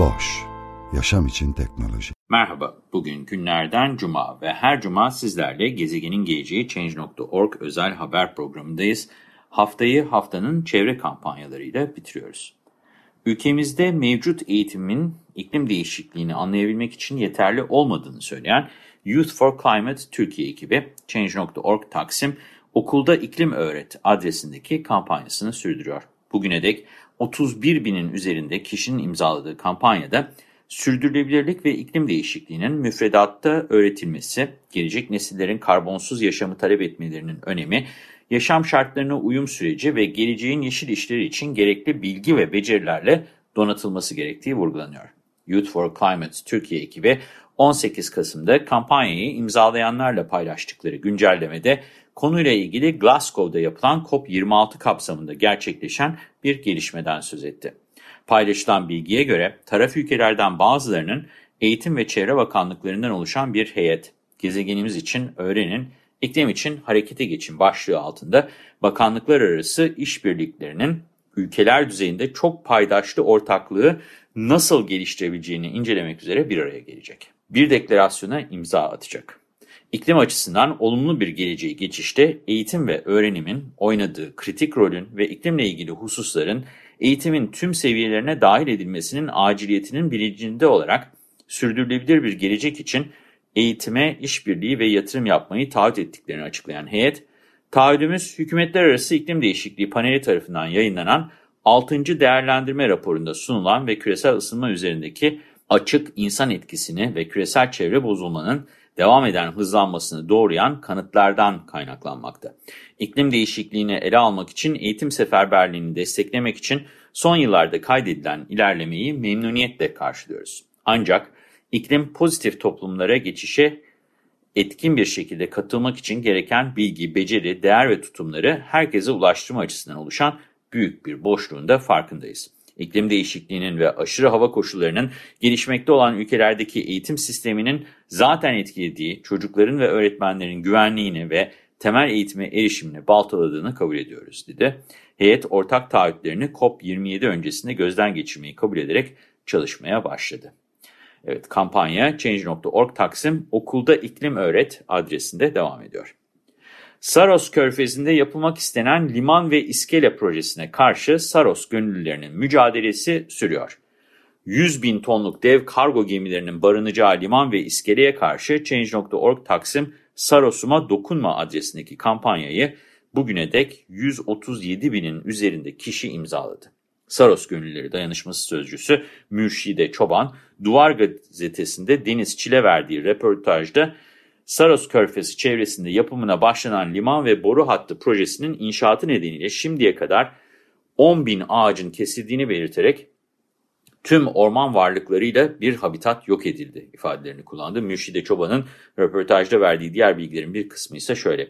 Boş, yaşam için teknoloji. Merhaba, bugün günlerden cuma ve her cuma sizlerle gezegenin geleceği Change.org özel haber programındayız. Haftayı haftanın çevre kampanyalarıyla bitiriyoruz. Ülkemizde mevcut eğitimin iklim değişikliğini anlayabilmek için yeterli olmadığını söyleyen Youth for Climate Türkiye ekibi Change.org Taksim Okulda İklim Öğret adresindeki kampanyasını sürdürüyor. Bugüne dek 31 binin üzerinde kişinin imzaladığı kampanyada sürdürülebilirlik ve iklim değişikliğinin müfredatta öğretilmesi, gelecek nesillerin karbonsuz yaşamı talep etmelerinin önemi, yaşam şartlarına uyum süreci ve geleceğin yeşil işleri için gerekli bilgi ve becerilerle donatılması gerektiği vurgulanıyor. Youth for Climate Türkiye ekibi 18 Kasım'da kampanyayı imzalayanlarla paylaştıkları güncellemede konuyla ilgili Glasgow'da yapılan COP26 kapsamında gerçekleşen bir gelişmeden söz etti. Paylaşılan bilgiye göre taraf ülkelerden bazılarının Eğitim ve Çevre Bakanlıklarından oluşan bir heyet, gezegenimiz için öğrenin, iklim için harekete geçin başlığı altında bakanlıklar arası işbirliklerinin ülkeler düzeyinde çok paydaşlı ortaklığı nasıl geliştirebileceğini incelemek üzere bir araya gelecek. Bir deklarasyona imza atacak. İklim açısından olumlu bir geleceği geçişte eğitim ve öğrenimin oynadığı kritik rolün ve iklimle ilgili hususların eğitimin tüm seviyelerine dahil edilmesinin aciliyetinin bilincinde olarak sürdürülebilir bir gelecek için eğitime işbirliği ve yatırım yapmayı taahhüt ettiklerini açıklayan heyet, taahhüdümüz hükümetler arası iklim değişikliği paneli tarafından yayınlanan 6. değerlendirme raporunda sunulan ve küresel ısınma üzerindeki açık insan etkisini ve küresel çevre bozulmanın devam eden hızlanmasını doğruyan kanıtlardan kaynaklanmakta. İklim değişikliğini ele almak için eğitim seferberliğini desteklemek için son yıllarda kaydedilen ilerlemeyi memnuniyetle karşılıyoruz. Ancak iklim pozitif toplumlara geçişe etkin bir şekilde katılmak için gereken bilgi, beceri, değer ve tutumları herkese ulaştırma açısından oluşan büyük bir boşluğun da farkındayız. İklim değişikliğinin ve aşırı hava koşullarının gelişmekte olan ülkelerdeki eğitim sisteminin zaten etkilediği çocukların ve öğretmenlerin güvenliğini ve temel eğitime erişimini baltaladığını kabul ediyoruz, dedi. Heyet ortak taahhütlerini COP27 öncesinde gözden geçirmeyi kabul ederek çalışmaya başladı. Evet, kampanya Change.org Taksim Okulda İklim Öğret adresinde devam ediyor. Saros Körfezi'nde yapılmak istenen liman ve iskele projesine karşı Saros gönüllülerinin mücadelesi sürüyor. 100 bin tonluk dev kargo gemilerinin barınacağı liman ve iskeleye karşı Change.org Taksim Saros'uma dokunma adresindeki kampanyayı bugüne dek 137 binin üzerinde kişi imzaladı. Saros Gönülleri Dayanışması Sözcüsü Mürşide Çoban, Duvar Gazetesi'nde Deniz Çile verdiği röportajda Saros Körfezi çevresinde yapımına başlanan liman ve boru hattı projesinin inşaatı nedeniyle şimdiye kadar 10 bin ağacın kesildiğini belirterek tüm orman varlıklarıyla bir habitat yok edildi ifadelerini kullandı. Mürşide Çoban'ın röportajda verdiği diğer bilgilerin bir kısmı ise şöyle.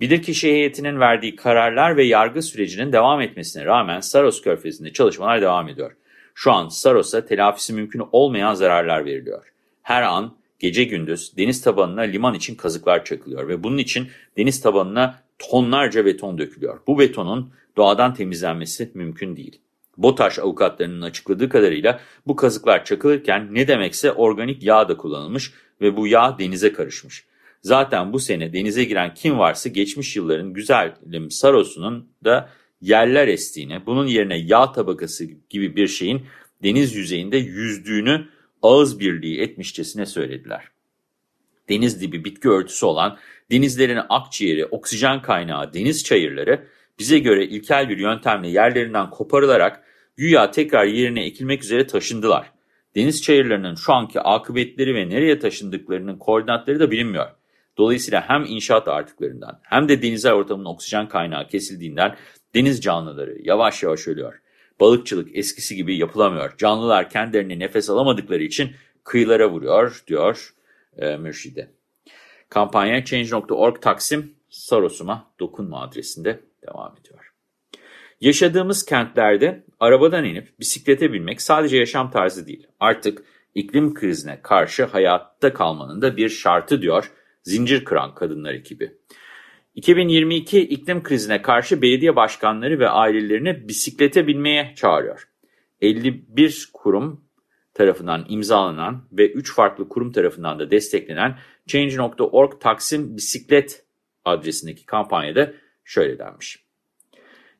Bilirkişi heyetinin verdiği kararlar ve yargı sürecinin devam etmesine rağmen Saros Körfezi'nde çalışmalar devam ediyor. Şu an Saros'a telafisi mümkün olmayan zararlar veriliyor. Her an gece gündüz deniz tabanına liman için kazıklar çakılıyor ve bunun için deniz tabanına tonlarca beton dökülüyor. Bu betonun doğadan temizlenmesi mümkün değil. BOTAŞ avukatlarının açıkladığı kadarıyla bu kazıklar çakılırken ne demekse organik yağ da kullanılmış ve bu yağ denize karışmış. Zaten bu sene denize giren kim varsa geçmiş yılların güzelim Saros'unun da yerler estiğini, bunun yerine yağ tabakası gibi bir şeyin deniz yüzeyinde yüzdüğünü ağız birliği etmişçesine söylediler. Deniz dibi bitki örtüsü olan denizlerin akciğeri, oksijen kaynağı deniz çayırları bize göre ilkel bir yöntemle yerlerinden koparılarak güya tekrar yerine ekilmek üzere taşındılar. Deniz çayırlarının şu anki akıbetleri ve nereye taşındıklarının koordinatları da bilinmiyor. Dolayısıyla hem inşaat artıklarından hem de denizel ortamın oksijen kaynağı kesildiğinden deniz canlıları yavaş yavaş ölüyor. Balıkçılık eskisi gibi yapılamıyor. Canlılar kendilerini nefes alamadıkları için kıyılara vuruyor, diyor e, Mürşide. Kampanya Change.org Taksim Sarosuma Dokunma adresinde devam ediyor. Yaşadığımız kentlerde arabadan inip bisiklete binmek sadece yaşam tarzı değil. Artık iklim krizine karşı hayatta kalmanın da bir şartı diyor Zincir Kıran Kadınlar ekibi. 2022 iklim krizine karşı belediye başkanları ve ailelerini bisiklete binmeye çağırıyor. 51 kurum tarafından imzalanan ve 3 farklı kurum tarafından da desteklenen Change.org Taksim Bisiklet adresindeki kampanyada şöyle denmiş.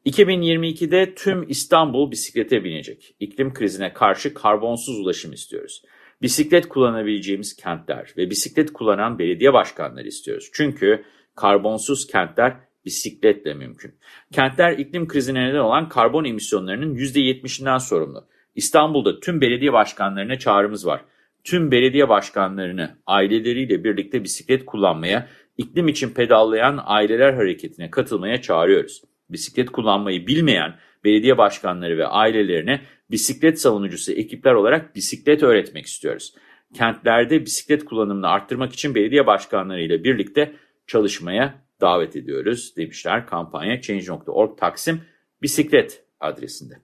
2022'de tüm İstanbul bisiklete binecek. İklim krizine karşı karbonsuz ulaşım istiyoruz. Bisiklet kullanabileceğimiz kentler ve bisiklet kullanan belediye başkanları istiyoruz. Çünkü karbonsuz kentler bisikletle mümkün. Kentler iklim krizine neden olan karbon emisyonlarının %70'inden sorumlu. İstanbul'da tüm belediye başkanlarına çağrımız var. Tüm belediye başkanlarını aileleriyle birlikte bisiklet kullanmaya, iklim için pedallayan aileler hareketine katılmaya çağırıyoruz. Bisiklet kullanmayı bilmeyen belediye başkanları ve ailelerine bisiklet savunucusu ekipler olarak bisiklet öğretmek istiyoruz. Kentlerde bisiklet kullanımını arttırmak için belediye başkanlarıyla birlikte çalışmaya davet ediyoruz demişler kampanya Change.org Taksim Bisiklet adresinde.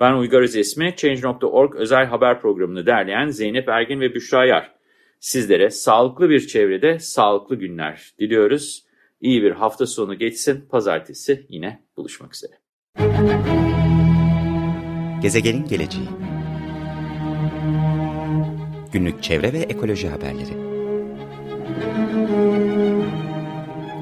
Ben Uygar Özesmi, Change.org özel haber programını derleyen Zeynep Ergin ve Büşra Yar. Sizlere sağlıklı bir çevrede sağlıklı günler diliyoruz. İyi bir hafta sonu geçsin. Pazartesi yine buluşmak üzere. Gezegenin geleceği Günlük çevre ve ekoloji haberleri